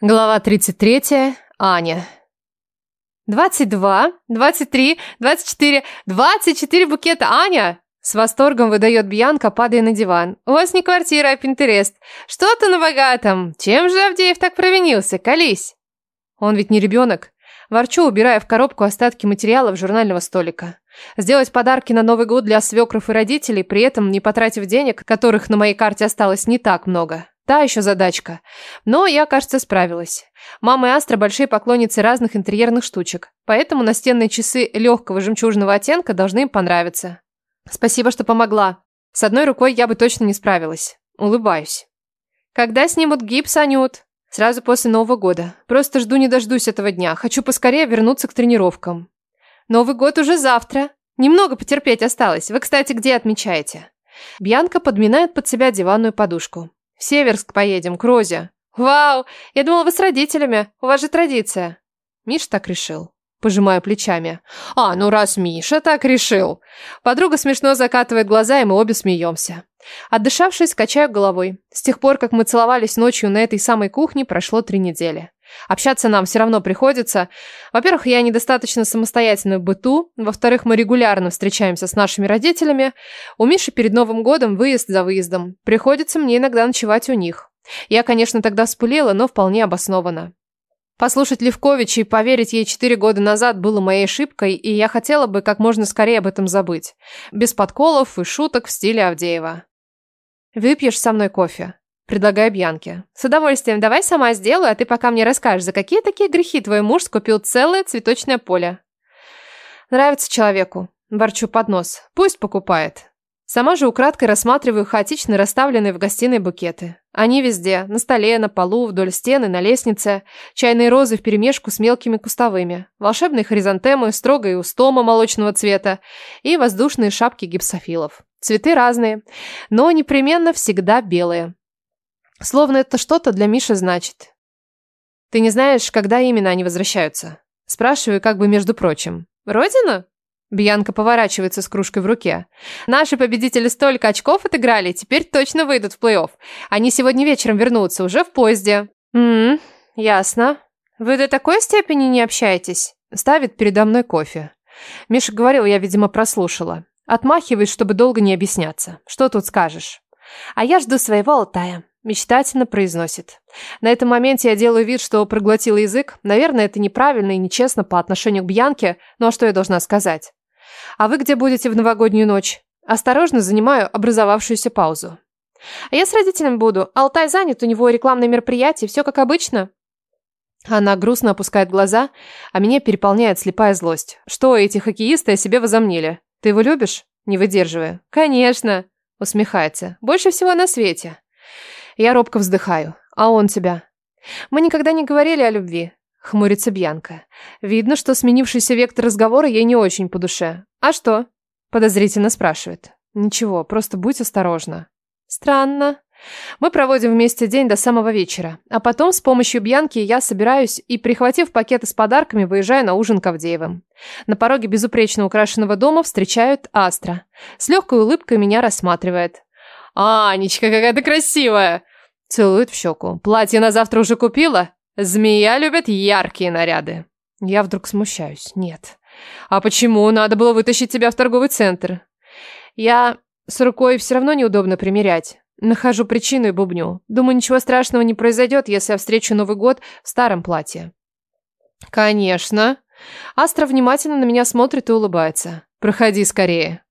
Глава 33. Аня. 22, 23, 24, 24 букета, Аня! С восторгом выдает Бьянка, падая на диван. У вас не квартира, а Пинтерест. Что-то на богатом. Чем же Авдеев так провинился? Колись. Он ведь не ребенок. Ворчу, убирая в коробку остатки материалов журнального столика. Сделать подарки на Новый год для свекров и родителей, при этом не потратив денег, которых на моей карте осталось не так много. Та еще задачка. Но я, кажется, справилась. Мама и Астра большие поклонницы разных интерьерных штучек, поэтому настенные часы легкого жемчужного оттенка должны им понравиться. Спасибо, что помогла. С одной рукой я бы точно не справилась. Улыбаюсь. Когда снимут гипс, Анют? Сразу после Нового года. Просто жду не дождусь этого дня. Хочу поскорее вернуться к тренировкам. Новый год уже завтра. Немного потерпеть осталось. Вы, кстати, где отмечаете? Бьянка подминает под себя диванную подушку. В Северск поедем, к Розе. Вау, я думала, вы с родителями. У вас же традиция. Миш так решил. Пожимаю плечами. А, ну раз Миша так решил. Подруга смешно закатывает глаза, и мы обе смеемся. Отдышавшись, качаю головой. С тех пор, как мы целовались ночью на этой самой кухне, прошло три недели. Общаться нам все равно приходится. Во-первых, я недостаточно самостоятельна в быту. Во-вторых, мы регулярно встречаемся с нашими родителями. У Миши перед Новым годом выезд за выездом. Приходится мне иногда ночевать у них. Я, конечно, тогда вспылила, но вполне обоснованно. Послушать Левкович и поверить ей четыре года назад было моей ошибкой, и я хотела бы как можно скорее об этом забыть. Без подколов и шуток в стиле Авдеева. «Выпьешь со мной кофе?» Предлагаю Бьянке. С удовольствием, давай сама сделаю, а ты пока мне расскажешь, за какие такие грехи твой муж скупил целое цветочное поле. Нравится человеку. Ворчу под нос. Пусть покупает. Сама же украдкой рассматриваю хаотично расставленные в гостиной букеты. Они везде. На столе, на полу, вдоль стены, на лестнице. Чайные розы вперемешку с мелкими кустовыми. Волшебные хризантемы, строгая устома молочного цвета. И воздушные шапки гипсофилов. Цветы разные, но непременно всегда белые. Словно это что-то для Миши значит. Ты не знаешь, когда именно они возвращаются? Спрашиваю, как бы между прочим. Родина? Бьянка поворачивается с кружкой в руке. Наши победители столько очков отыграли, теперь точно выйдут в плей-офф. Они сегодня вечером вернутся, уже в поезде. Ммм, ясно. Вы до такой степени не общаетесь? Ставит передо мной кофе. Миша говорил, я, видимо, прослушала. Отмахиваюсь, чтобы долго не объясняться. Что тут скажешь? А я жду своего Алтая. Мечтательно произносит. На этом моменте я делаю вид, что проглотила язык. Наверное, это неправильно и нечестно по отношению к Бьянке, но что я должна сказать? А вы где будете в новогоднюю ночь? Осторожно занимаю образовавшуюся паузу. А я с родителями буду. Алтай занят, у него рекламное мероприятие, все как обычно. Она грустно опускает глаза, а меня переполняет слепая злость. Что эти хоккеисты о себе возомнили? Ты его любишь? Не выдерживая. Конечно, усмехается. Больше всего на свете. Я робко вздыхаю. А он тебя? Мы никогда не говорили о любви. Хмурится Бьянка. Видно, что сменившийся вектор разговора ей не очень по душе. А что? Подозрительно спрашивает. Ничего, просто будь осторожна. Странно. Мы проводим вместе день до самого вечера. А потом с помощью Бьянки я собираюсь и, прихватив пакеты с подарками, выезжаю на ужин к Авдеевым. На пороге безупречно украшенного дома встречают Астра. С легкой улыбкой меня рассматривает. «Анечка, какая ты красивая!» Целует в щеку. «Платье на завтра уже купила?» «Змея любит яркие наряды». Я вдруг смущаюсь. «Нет». «А почему надо было вытащить тебя в торговый центр?» «Я с рукой все равно неудобно примерять. Нахожу причину и бубню. Думаю, ничего страшного не произойдет, если я встречу Новый год в старом платье». «Конечно». Астра внимательно на меня смотрит и улыбается. «Проходи скорее».